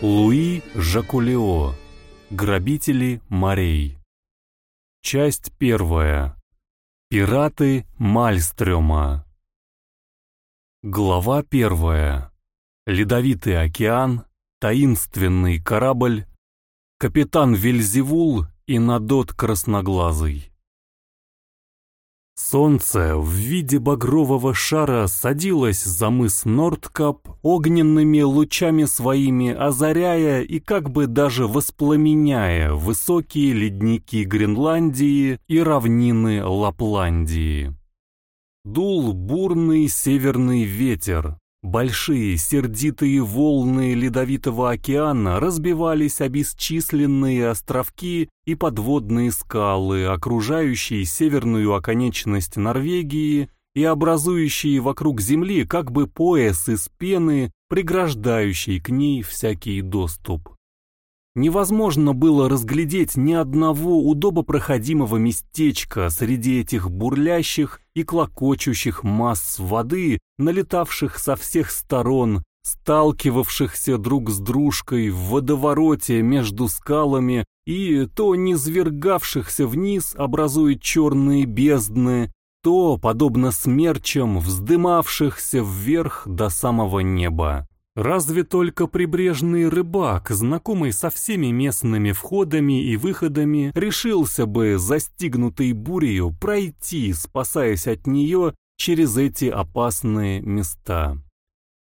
Луи Жакулео. Грабители морей. Часть первая. Пираты Мальстрёма. Глава первая. Ледовитый океан, таинственный корабль, капитан Вельзевул и Надот Красноглазый. Солнце в виде багрового шара садилось за мыс Нордкап огненными лучами своими, озаряя и как бы даже воспламеняя высокие ледники Гренландии и равнины Лапландии. Дул бурный северный ветер, Большие сердитые волны ледовитого океана разбивались о бесчисленные островки и подводные скалы, окружающие северную оконечность Норвегии и образующие вокруг Земли как бы пояс из пены, преграждающий к ней всякий доступ. Невозможно было разглядеть ни одного удобопроходимого местечка среди этих бурлящих и клокочущих масс воды, налетавших со всех сторон, сталкивавшихся друг с дружкой в водовороте между скалами и то низвергавшихся вниз, образуя черные бездны, то, подобно смерчам, вздымавшихся вверх до самого неба. Разве только прибрежный рыбак, знакомый со всеми местными входами и выходами, решился бы, застигнутый бурею, пройти, спасаясь от нее через эти опасные места.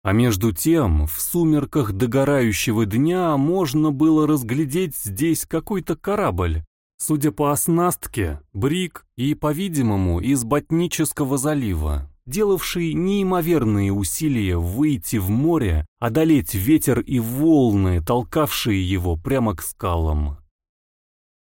А между тем, в сумерках догорающего дня можно было разглядеть здесь какой-то корабль, судя по оснастке, брик и, по-видимому, из Ботнического залива делавший неимоверные усилия выйти в море, одолеть ветер и волны, толкавшие его прямо к скалам.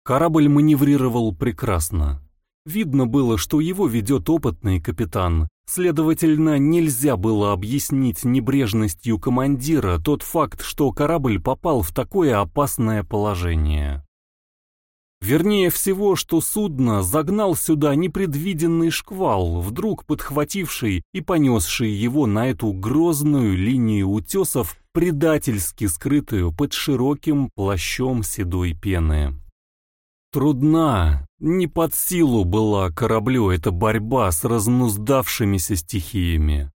Корабль маневрировал прекрасно. Видно было, что его ведет опытный капитан, следовательно, нельзя было объяснить небрежностью командира тот факт, что корабль попал в такое опасное положение. Вернее всего, что судно загнал сюда непредвиденный шквал, вдруг подхвативший и понесший его на эту грозную линию утесов, предательски скрытую под широким плащом седой пены. Трудна, не под силу была кораблю эта борьба с разнуздавшимися стихиями.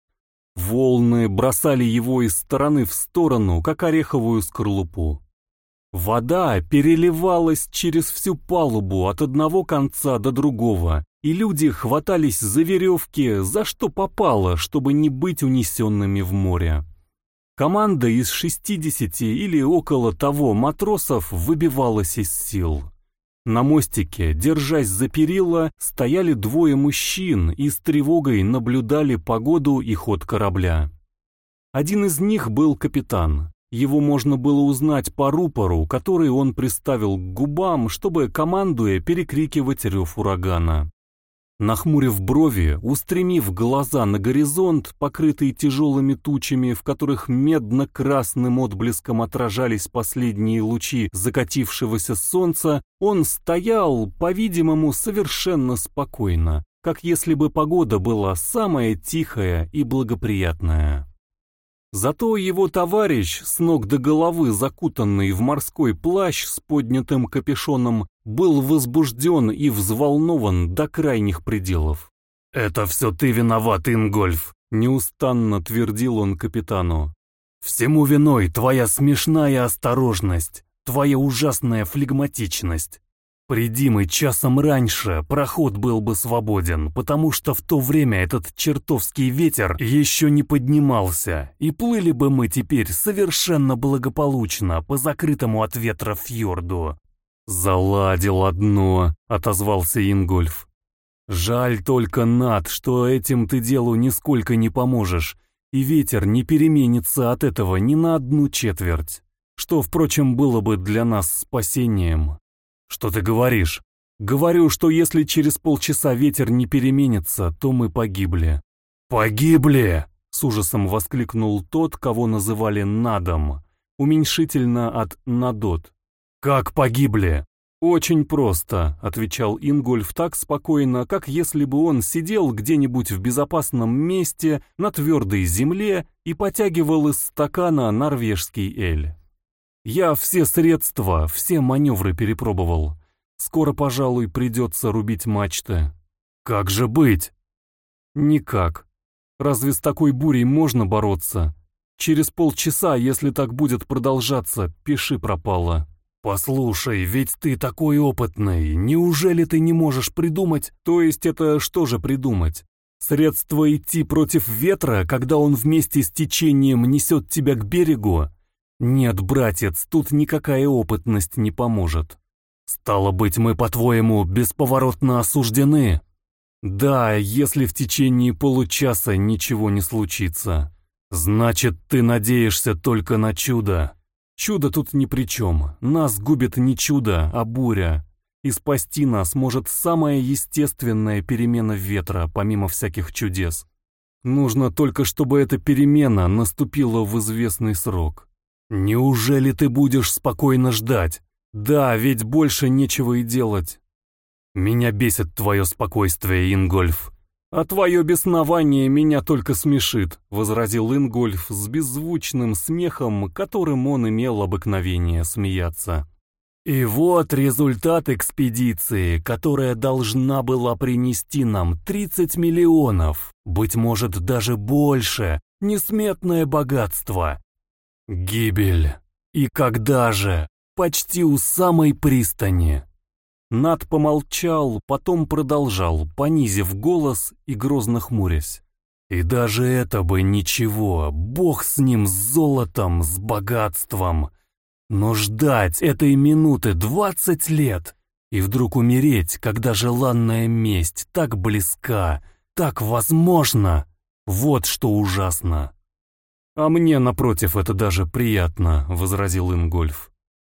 Волны бросали его из стороны в сторону, как ореховую скорлупу. Вода переливалась через всю палубу от одного конца до другого, и люди хватались за веревки, за что попало, чтобы не быть унесенными в море. Команда из 60 или около того матросов выбивалась из сил. На мостике, держась за перила, стояли двое мужчин и с тревогой наблюдали погоду и ход корабля. Один из них был капитан. Его можно было узнать по рупору, который он приставил к губам, чтобы, командуя, перекрикивать рев урагана. Нахмурив брови, устремив глаза на горизонт, покрытый тяжелыми тучами, в которых медно-красным отблеском отражались последние лучи закатившегося солнца, он стоял, по-видимому, совершенно спокойно, как если бы погода была самая тихая и благоприятная. Зато его товарищ, с ног до головы закутанный в морской плащ с поднятым капюшоном, был возбужден и взволнован до крайних пределов. «Это все ты виноват, Ингольф», — неустанно твердил он капитану. «Всему виной твоя смешная осторожность, твоя ужасная флегматичность. Приди мы часом раньше, проход был бы свободен, потому что в то время этот чертовский ветер еще не поднимался, и плыли бы мы теперь совершенно благополучно по закрытому от ветра фьорду. «Заладил одно», — отозвался Ингольф. «Жаль только, Над, что этим ты делу нисколько не поможешь, и ветер не переменится от этого ни на одну четверть, что, впрочем, было бы для нас спасением». «Что ты говоришь?» «Говорю, что если через полчаса ветер не переменится, то мы погибли». «Погибли!» — с ужасом воскликнул тот, кого называли Надом, уменьшительно от Надот. «Как погибли?» «Очень просто», — отвечал Ингольф так спокойно, как если бы он сидел где-нибудь в безопасном месте на твердой земле и потягивал из стакана норвежский эль. Я все средства, все маневры перепробовал. Скоро, пожалуй, придется рубить мачты. Как же быть? Никак. Разве с такой бурей можно бороться? Через полчаса, если так будет продолжаться, пиши пропало. «Послушай, ведь ты такой опытный, неужели ты не можешь придумать?» «То есть это что же придумать? Средство идти против ветра, когда он вместе с течением несет тебя к берегу? Нет, братец, тут никакая опытность не поможет. Стало быть, мы, по-твоему, бесповоротно осуждены?» «Да, если в течение получаса ничего не случится. Значит, ты надеешься только на чудо». Чудо тут ни при чем. Нас губит не чудо, а буря. И спасти нас может самая естественная перемена ветра, помимо всяких чудес. Нужно только, чтобы эта перемена наступила в известный срок. Неужели ты будешь спокойно ждать? Да, ведь больше нечего и делать. Меня бесит твое спокойствие, Ингольф. «А твое беснование меня только смешит», — возразил Ингольф с беззвучным смехом, которым он имел обыкновение смеяться. «И вот результат экспедиции, которая должна была принести нам 30 миллионов, быть может даже больше, несметное богатство. Гибель. И когда же? Почти у самой пристани». Над помолчал, потом продолжал, понизив голос и грозно хмурясь. И даже это бы ничего, бог с ним, с золотом, с богатством. Но ждать этой минуты двадцать лет и вдруг умереть, когда желанная месть так близка, так возможно, вот что ужасно. «А мне, напротив, это даже приятно», — возразил Ингольф.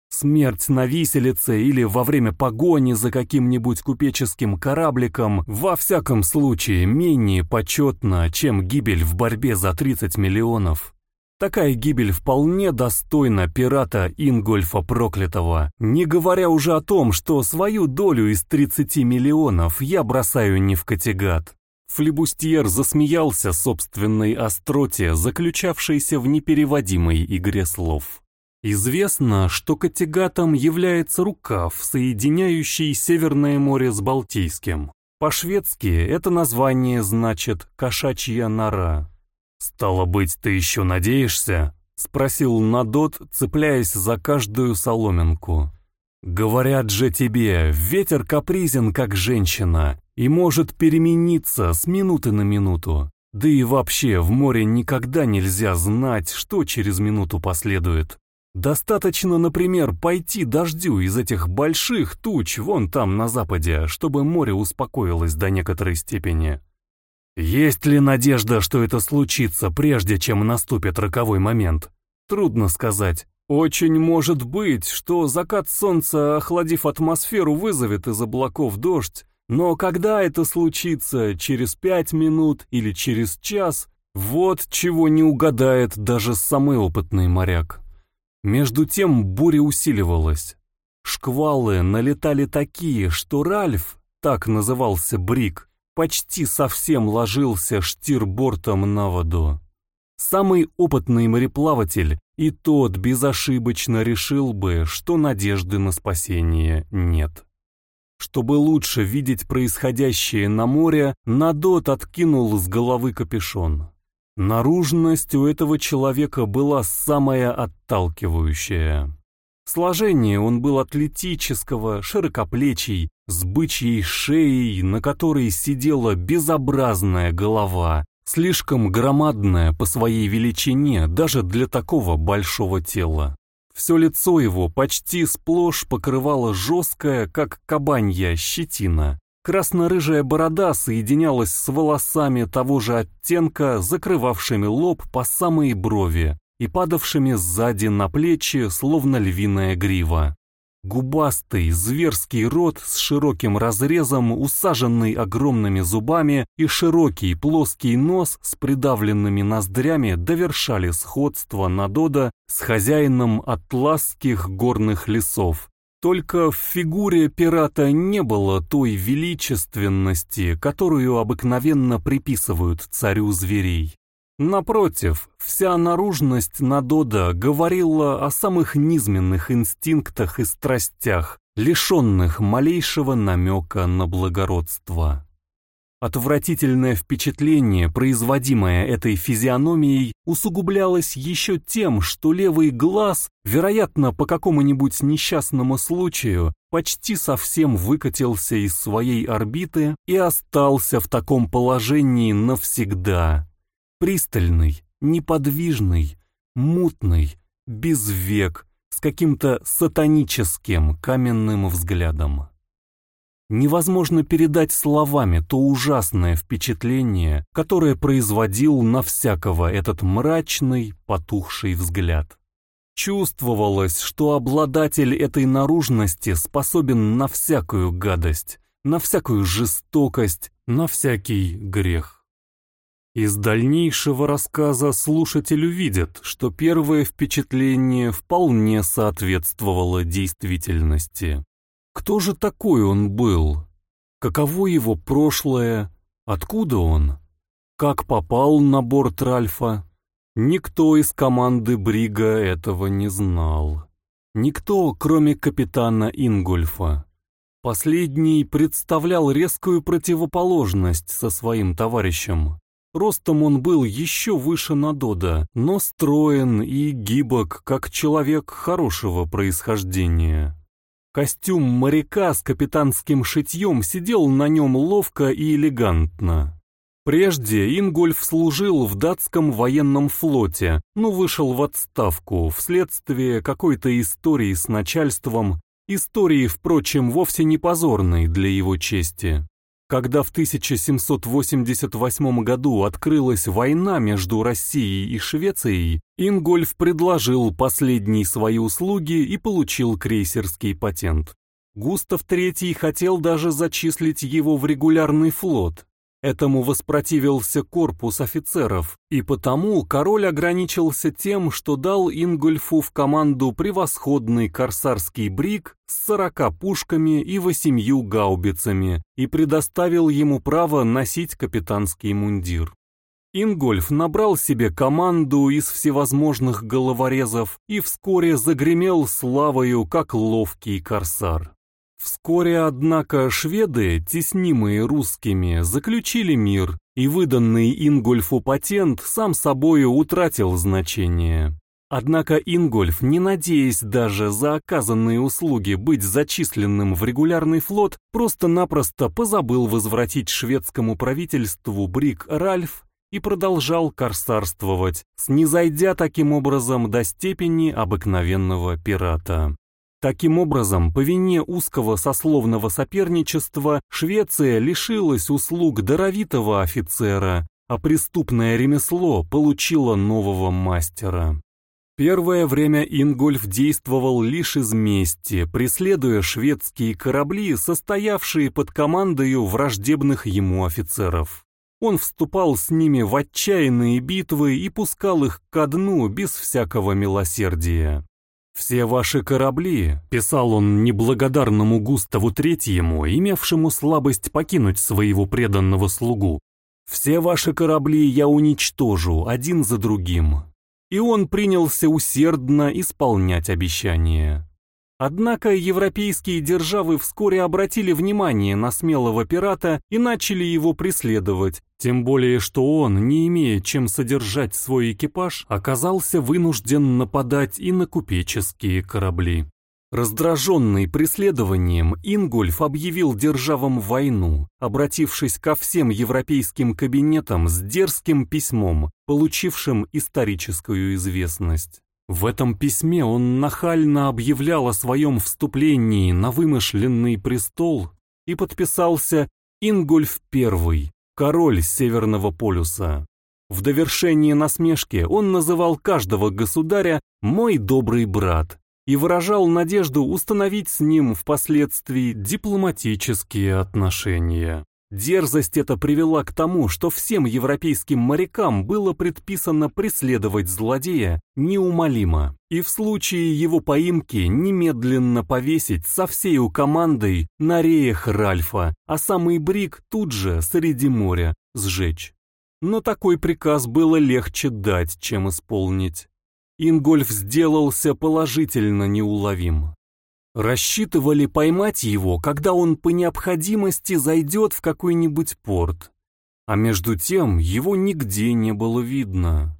Смерть на виселице или во время погони за каким-нибудь купеческим корабликом во всяком случае менее почетна, чем гибель в борьбе за 30 миллионов. Такая гибель вполне достойна пирата Ингольфа Проклятого, не говоря уже о том, что свою долю из 30 миллионов я бросаю не в котигат. Флебустьер засмеялся собственной остроте, заключавшейся в непереводимой игре слов. Известно, что Категатом является рукав, соединяющий Северное море с Балтийским. По-шведски это название значит «кошачья нора». «Стало быть, ты еще надеешься?» — спросил Надот, цепляясь за каждую соломинку. «Говорят же тебе, ветер капризен, как женщина, и может перемениться с минуты на минуту. Да и вообще, в море никогда нельзя знать, что через минуту последует. Достаточно, например, пойти дождю из этих больших туч вон там на западе, чтобы море успокоилось до некоторой степени. Есть ли надежда, что это случится, прежде чем наступит роковой момент? Трудно сказать. Очень может быть, что закат солнца, охладив атмосферу, вызовет из облаков дождь, но когда это случится, через пять минут или через час, вот чего не угадает даже самый опытный моряк. Между тем буря усиливалась. Шквалы налетали такие, что Ральф, так назывался Брик, почти совсем ложился штирбортом на воду. Самый опытный мореплаватель и тот безошибочно решил бы, что надежды на спасение нет. Чтобы лучше видеть происходящее на море, Надот откинул с головы капюшон. Наружность у этого человека была самая отталкивающая. Сложение он был атлетического, широкоплечий, с бычьей шеей, на которой сидела безобразная голова, слишком громадная по своей величине даже для такого большого тела. Все лицо его почти сплошь покрывало жесткая, как кабанья, щетина, Красно-рыжая борода соединялась с волосами того же оттенка, закрывавшими лоб по самые брови и падавшими сзади на плечи, словно львиная грива. Губастый, зверский рот с широким разрезом, усаженный огромными зубами, и широкий плоский нос с придавленными ноздрями довершали сходство Надода с хозяином атласских горных лесов, только в фигуре пирата не было той величественности, которую обыкновенно приписывают царю зверей. Напротив, вся наружность Надода говорила о самых низменных инстинктах и страстях, лишенных малейшего намека на благородство. Отвратительное впечатление, производимое этой физиономией, усугублялось еще тем, что левый глаз, вероятно, по какому-нибудь несчастному случаю, почти совсем выкатился из своей орбиты и остался в таком положении навсегда. Пристальный, неподвижный, мутный, без век, с каким-то сатаническим каменным взглядом. Невозможно передать словами то ужасное впечатление, которое производил на всякого этот мрачный, потухший взгляд. Чувствовалось, что обладатель этой наружности способен на всякую гадость, на всякую жестокость, на всякий грех. Из дальнейшего рассказа слушатель увидит, что первое впечатление вполне соответствовало действительности. Кто же такой он был? Каково его прошлое? Откуда он? Как попал на борт Ральфа? Никто из команды Брига этого не знал. Никто, кроме капитана Ингольфа. Последний представлял резкую противоположность со своим товарищем. Ростом он был еще выше Надода, но строен и гибок, как человек хорошего происхождения. Костюм моряка с капитанским шитьем сидел на нем ловко и элегантно. Прежде Ингольф служил в датском военном флоте, но вышел в отставку вследствие какой-то истории с начальством, истории, впрочем, вовсе не позорной для его чести. Когда в 1788 году открылась война между Россией и Швецией, Ингольф предложил последние свои услуги и получил крейсерский патент. Густав III хотел даже зачислить его в регулярный флот, Этому воспротивился корпус офицеров, и потому король ограничился тем, что дал Ингольфу в команду превосходный корсарский бриг с сорока пушками и восемью гаубицами и предоставил ему право носить капитанский мундир. Ингольф набрал себе команду из всевозможных головорезов и вскоре загремел славою, как ловкий корсар. Вскоре, однако, шведы, теснимые русскими, заключили мир, и выданный Ингольфу патент сам собою утратил значение. Однако Ингольф, не надеясь даже за оказанные услуги быть зачисленным в регулярный флот, просто-напросто позабыл возвратить шведскому правительству брик Ральф и продолжал корсарствовать, снизойдя таким образом до степени обыкновенного пирата. Таким образом, по вине узкого сословного соперничества Швеция лишилась услуг даровитого офицера, а преступное ремесло получило нового мастера. Первое время Ингольф действовал лишь из мести, преследуя шведские корабли, состоявшие под командою враждебных ему офицеров. Он вступал с ними в отчаянные битвы и пускал их ко дну без всякого милосердия. «Все ваши корабли», — писал он неблагодарному Густаву Третьему, имевшему слабость покинуть своего преданного слугу, «все ваши корабли я уничтожу один за другим». И он принялся усердно исполнять обещание. Однако европейские державы вскоре обратили внимание на смелого пирата и начали его преследовать, тем более что он, не имея чем содержать свой экипаж, оказался вынужден нападать и на купеческие корабли. Раздраженный преследованием, Ингольф объявил державам войну, обратившись ко всем европейским кабинетам с дерзким письмом, получившим историческую известность. В этом письме он нахально объявлял о своем вступлении на вымышленный престол и подписался Ингольф I, король Северного полюса. В довершение насмешки он называл каждого государя «мой добрый брат» и выражал надежду установить с ним впоследствии дипломатические отношения. Дерзость эта привела к тому, что всем европейским морякам было предписано преследовать злодея неумолимо, и в случае его поимки немедленно повесить со всею командой на реях Ральфа, а самый брик тут же, среди моря, сжечь. но такой приказ было легче дать, чем исполнить. Ингольф сделался положительно неуловим. Рассчитывали поймать его, когда он по необходимости зайдет в какой-нибудь порт. А между тем его нигде не было видно.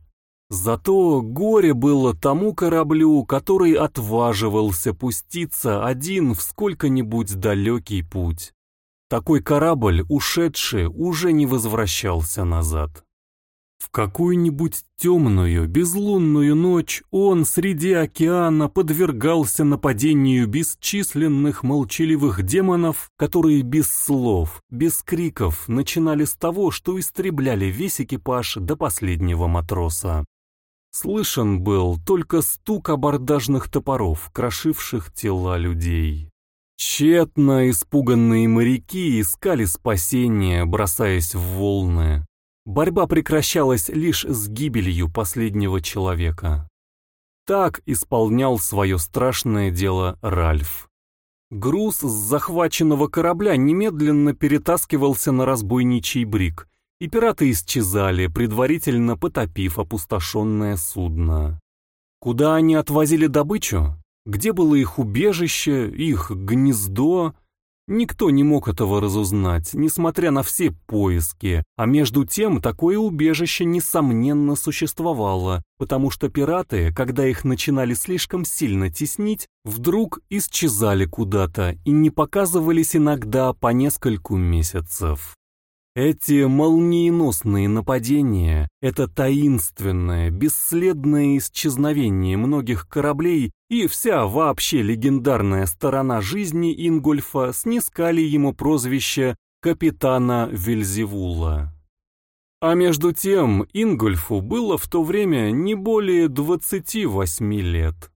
Зато горе было тому кораблю, который отваживался пуститься один в сколько-нибудь далекий путь. Такой корабль, ушедший, уже не возвращался назад. В какую-нибудь темную, безлунную ночь он среди океана подвергался нападению бесчисленных молчаливых демонов, которые без слов, без криков начинали с того, что истребляли весь экипаж до последнего матроса. Слышен был только стук абордажных топоров, крошивших тела людей. Тщетно испуганные моряки искали спасения, бросаясь в волны. Борьба прекращалась лишь с гибелью последнего человека. Так исполнял свое страшное дело Ральф. Груз с захваченного корабля немедленно перетаскивался на разбойничий брик, и пираты исчезали, предварительно потопив опустошенное судно. Куда они отвозили добычу? Где было их убежище, их гнездо? Никто не мог этого разузнать, несмотря на все поиски, а между тем такое убежище несомненно существовало, потому что пираты, когда их начинали слишком сильно теснить, вдруг исчезали куда-то и не показывались иногда по нескольку месяцев. Эти молниеносные нападения, это таинственное, бесследное исчезновение многих кораблей и вся вообще легендарная сторона жизни Ингольфа снискали ему прозвище «Капитана Вельзевула». А между тем Ингольфу было в то время не более 28 лет.